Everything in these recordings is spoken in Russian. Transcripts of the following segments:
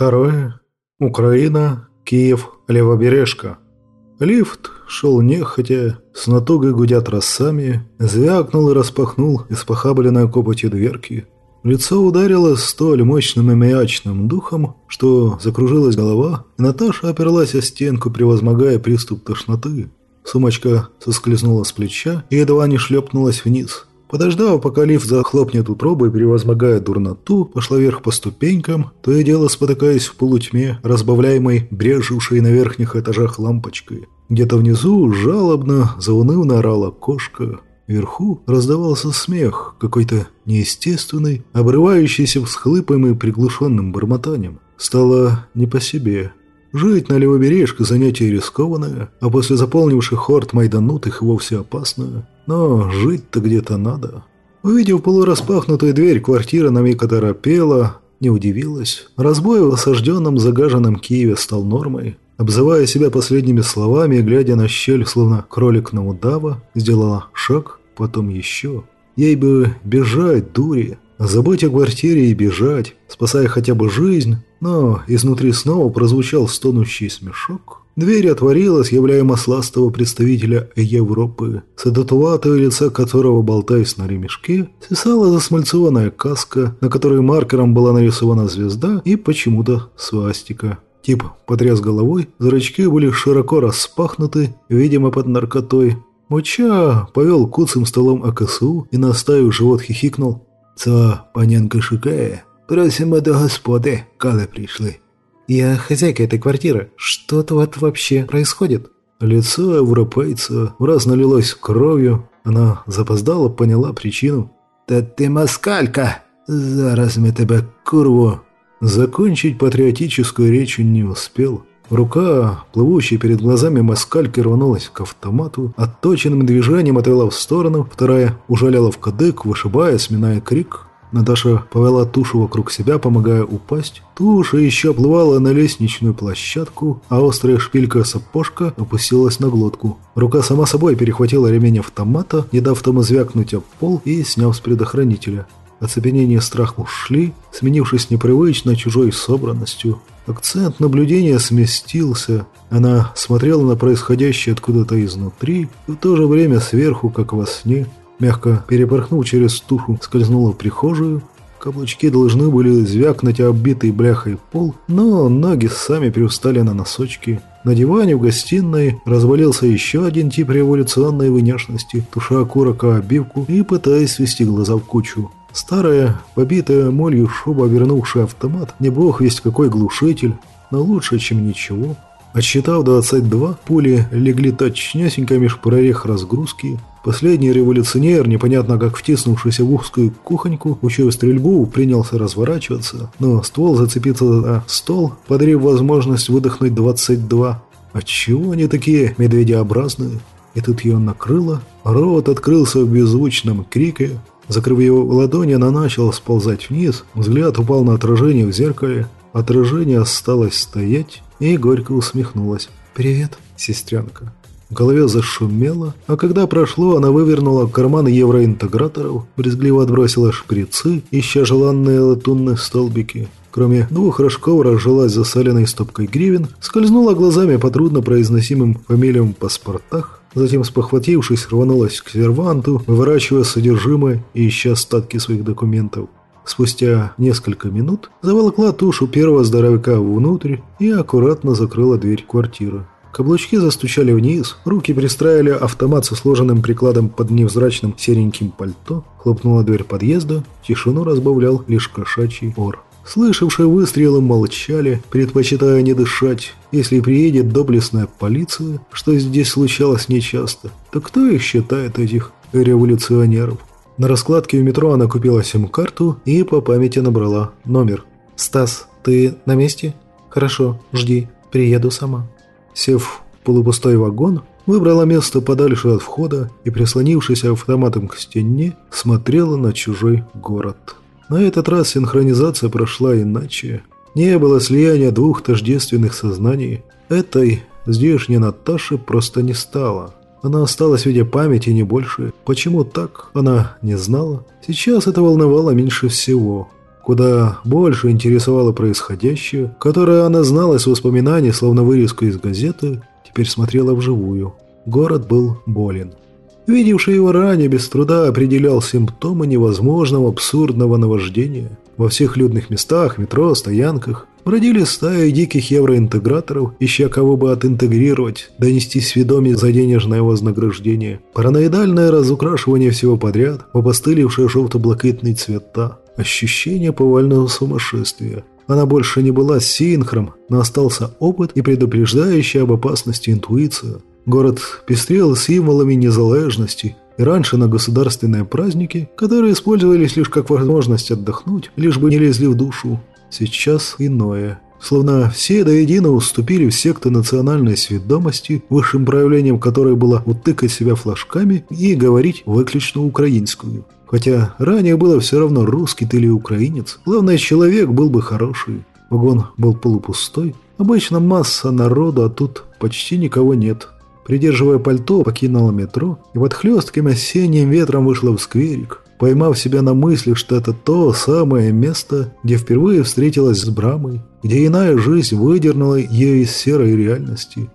Второе. Украина, Киев, Левобережка. Лифт шел нехотя, с натугой гудя тросами, звякнул и распахнул испохабленной копотью дверки. лицо ударило столь мощным и мячным духом, что закружилась голова, и Наташа оперлась о стенку, превозмогая приступ тошноты. Сумочка соскользнула с плеча и едва не шлепнулась вниз – Подождав, пока лифт захлопнет утробу и превозмогая дурноту, пошла вверх по ступенькам, то и дело спотыкаясь в полутьме, разбавляемой брежевшей на верхних этажах лампочкой. Где-то внизу жалобно, заунывно орала кошка. Вверху раздавался смех, какой-то неестественный, обрывающийся всхлыпом и приглушенным бормотанием. Стало не по себе. Жить на левобережке занятие рискованное, а после заполнивших хорд майданутых вовсе опасное. Но жить-то где-то надо. Увидев полураспахнутую дверь, квартира на миг оторопела, не удивилась. Разбой в осажденном загаженном Киеве стал нормой. Обзывая себя последними словами и глядя на щель, словно кролик на удава, сделала шаг, потом еще. Ей бы бежать, дури, забыть о квартире и бежать, спасая хотя бы жизнь, но изнутри снова прозвучал стонущий смешок, Дверь отворилась, являя масластого представителя Европы, с татуатого лица которого, болтаясь на ремешке, свисала засмальцованная каска, на которой маркером была нарисована звезда и почему-то свастика. Тип потряс головой, зрачки были широко распахнуты, видимо, под наркотой. Муча повел куцым столом АКСУ и, наставив живот, хихикнул. «Це, паненка шукає? Просимо до господи, коли пришли. «Я хозяйка этой квартиры. Что тут вообще происходит?» Лицо европейца в раз налилось кровью. Она запоздала, поняла причину. «Та ты москалька! Зараз мы тебя курву!» Закончить патриотическую речь не успел. Рука, плывущая перед глазами москальки, рванулась к автомату, отточенным движением отвела в сторону, вторая ужаляла в кадык, вышибая, сминая крик. Наташа повела тушу вокруг себя, помогая упасть. Туша еще плывала на лестничную площадку, а острая шпилька-сапожка опустилась на глотку. Рука сама собой перехватила ремень автомата, не дав тому звякнуть об пол и сняв с предохранителя. Оцепенение и страх ушли, сменившись непривычно чужой собранностью. Акцент наблюдения сместился. Она смотрела на происходящее откуда-то изнутри и в то же время сверху, как во сне – Мягко перепорхнув через тушу, скользнула в прихожую. Каблучки должны были звякнуть оббитый бляхой пол, но ноги сами приустали на носочки. На диване в гостиной развалился еще один тип революционной внешности, туша окурока обивку и пытаясь свести глаза в кучу. Старая, побитая молью шуба, вернувшая автомат, не бог весть какой глушитель, но лучше, чем ничего. Отсчитав 22, пули легли точнёсенько меж прорех разгрузки, Последний революционер, непонятно как втиснувшийся в узкую кухоньку, учуя стрельбу, принялся разворачиваться, но ствол зацепился за стол, подарив возможность выдохнуть 22. Отчего они такие медведеобразные? И тут ее накрыло, рот открылся в беззвучном крике. Закрыв его ладони, она начала сползать вниз, взгляд упал на отражение в зеркале. Отражение осталось стоять и горько усмехнулась. «Привет, сестренка». В голове зашумело, а когда прошло, она вывернула карманы евроинтеграторов, брезгливо отбросила шприцы, ища желанные латунные столбики. Кроме двух рожков разжилась засаленной стопкой гривен, скользнула глазами по труднопроизносимым фамилиям в паспортах, затем, спохватившись, рванулась к серванту, выворачивая содержимое и ища остатки своих документов. Спустя несколько минут заволокла тушу первого здоровяка внутрь и аккуратно закрыла дверь квартиры. Каблучки застучали вниз, руки пристраивали автомат со сложенным прикладом под невзрачным сереньким пальто. Хлопнула дверь подъезда, тишину разбавлял лишь кошачий ор. Слышавшие выстрелы молчали, предпочитая не дышать. Если приедет доблестная полиция, что здесь случалось нечасто, то кто их считает, этих революционеров? На раскладке в метро она купила сим-карту и по памяти набрала номер. «Стас, ты на месте? Хорошо, жди, приеду сама». Сев в полупустой вагон, выбрала место подальше от входа и, прислонившись автоматом к стене, смотрела на чужой город. На этот раз синхронизация прошла иначе. Не было слияния двух тождественных сознаний. Этой здешней Наташи просто не стало. Она осталась в виде памяти, не больше. Почему так, она не знала. Сейчас это волновало меньше всего. Куда больше интересовало происходящее, которое она знала из воспоминаний, словно вырезку из газеты, теперь смотрела вживую. Город был болен. Видевший его ранее без труда определял симптомы невозможного абсурдного наваждения. Во всех людных местах, метро, стоянках бродили стаи диких евроинтеграторов, ища кого бы отинтегрировать, донести сведомить за денежное вознаграждение. Параноидальное разукрашивание всего подряд, опостылевшие желто-блакитные цвета, ощущение повального сумасшествия. Она больше не была синхром, но остался опыт и предупреждающая об опасности интуиция. Город пестрел символами незалежности, и раньше на государственные праздники, которые использовались лишь как возможность отдохнуть, лишь бы не лезли в душу, сейчас иное. Словно все до единого уступили в секту национальной сведомости, высшим проявлением которой было утыкать себя флажками и говорить выключно украинскую. Хотя ранее было все равно русский ты или украинец, главное человек был бы хороший. Вагон был полупустой, обычно масса народу, а тут почти никого нет. Придерживая пальто, покинула метро и под хлестким осенним ветром вышла в скверик, поймав себя на мысли, что это то самое место, где впервые встретилась с Брамой, где иная жизнь выдернула ее из серой реальности.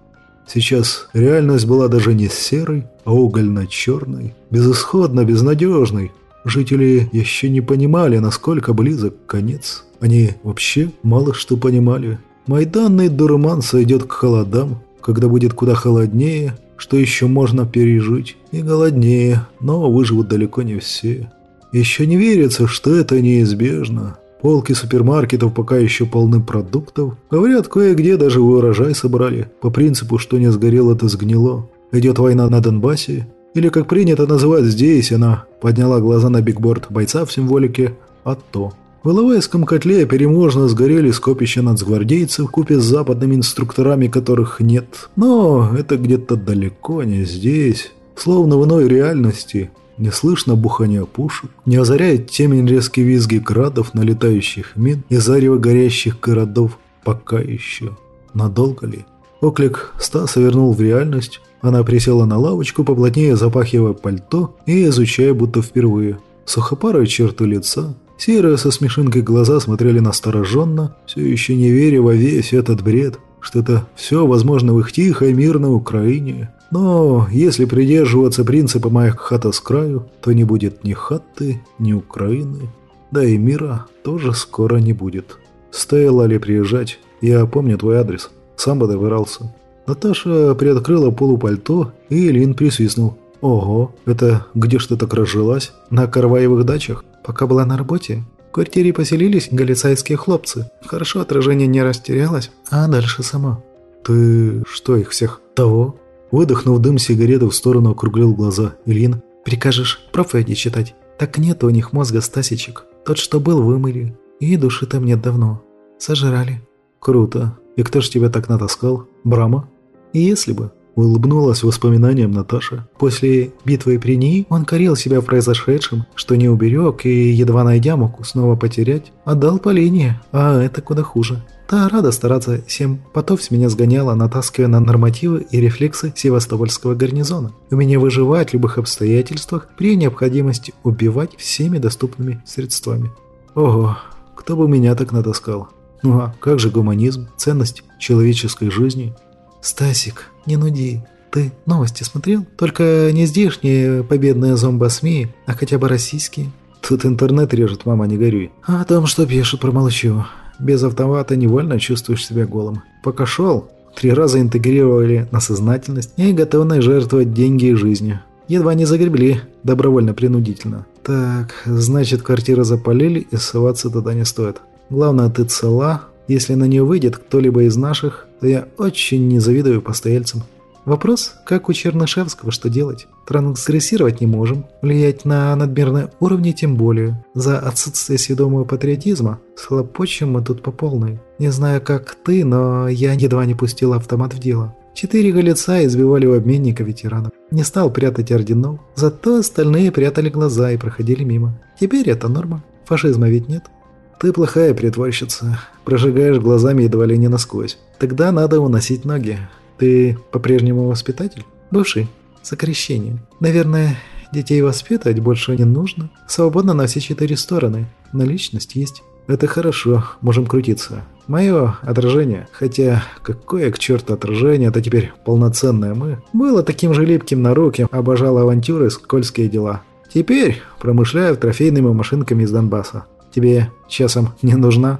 Сейчас реальность была даже не серой, а угольно-черной, безысходно безнадежной. Жители еще не понимали, насколько близок конец. Они вообще мало что понимали. Майданный дурман сойдет к холодам, когда будет куда холоднее, что еще можно пережить, и голоднее, но выживут далеко не все. Еще не верится, что это неизбежно. Полки супермаркетов пока еще полны продуктов. Говорят, кое-где даже урожай собрали, по принципу, что не сгорело, то сгнило. Идет война на Донбассе, или, как принято называть здесь, она подняла глаза на бигборд бойца в символике «АТО». В Иловайском котле переможно сгорели скопища нацгвардейцев купе с западными инструкторами, которых нет. Но это где-то далеко, не здесь. Словно в иной реальности. Не слышно бухания пушек, не озаряет темень резкий визги градов, налетающих мин и зарево горящих городов. Пока еще. Надолго ли? Оклик Стаса вернул в реальность. Она присела на лавочку, поплотнее запахивая пальто и изучая будто впервые. Сухопарые черты лица, Серые со смешинкой глаза смотрели настороженно, все еще не веря во весь этот бред, что это все возможно в их тихой мирной Украине. Но если придерживаться принципа «моя хата с краю», то не будет ни хаты, ни Украины, да и мира тоже скоро не будет. Стоило ли приезжать? Я помню твой адрес. Сам бы добирался. Наташа приоткрыла полупальто, и Ильин присвистнул. «Ого, это где ж ты так разжилась? На Карваевых дачах?» Пока была на работе, в квартире поселились галицайские хлопцы. Хорошо отражение не растерялось, а дальше сама. «Ты что, их всех того?» Выдохнув дым сигареты, в сторону округлил глаза. Ильин, «Прикажешь профеди читать?» «Так нет у них мозга, Стасичек. Тот, что был, вымыли. И души там нет давно. Сожрали». «Круто. И кто ж тебя так натаскал? Брама?» «Если бы. Улыбнулась воспоминанием Наташа. После битвы при ней он корил себя в произошедшем, что не уберег и, едва найдя, мог снова потерять. Отдал Полине, а это куда хуже. Та рада стараться, семь потов с меня сгоняла, натаскивая на нормативы и рефлексы Севастопольского гарнизона. Умение выживать в любых обстоятельствах при необходимости убивать всеми доступными средствами. Ого, кто бы меня так натаскал? Ну а как же гуманизм, ценность человеческой жизни? Стасик, не нуди. Ты новости смотрел? Только не здешние победные зомбосми, а хотя бы российские. Тут интернет режет, мама, не горюй. А о том, что пишут, промолчу. Без автомата невольно чувствуешь себя голым. Пока шел, три раза интегрировали на сознательность и готовность жертвовать деньги и жизнью. Едва не загребли, добровольно-принудительно. Так, значит, квартиру запалили и ссываться туда не стоит. Главное, ты цела. Если на нее выйдет кто-либо из наших, то я очень не завидую постояльцам. Вопрос, как у Чернышевского, что делать? Трансгрессировать не можем, влиять на надмерные уровни тем более. За отсутствие сведомого патриотизма схлопочем мы тут по полной. Не знаю, как ты, но я едва не пустил автомат в дело. Четыре голеца избивали у обменника ветеранов. Не стал прятать орденов, зато остальные прятали глаза и проходили мимо. Теперь это норма. Фашизма ведь нет. Ты плохая притворщица. Прожигаешь глазами едва ли не насквозь. Тогда надо уносить ноги. Ты по-прежнему воспитатель? Бывший. Сокращение. Наверное, детей воспитывать больше не нужно. Свободно на все четыре стороны. Наличность есть. Это хорошо, можем крутиться. Мое отражение, хотя какое к черту отражение, это теперь полноценное мы, было таким же липким на руки, обожало авантюры, скользкие дела. Теперь промышляю трофейными машинками из Донбасса. Тебе часом не нужна?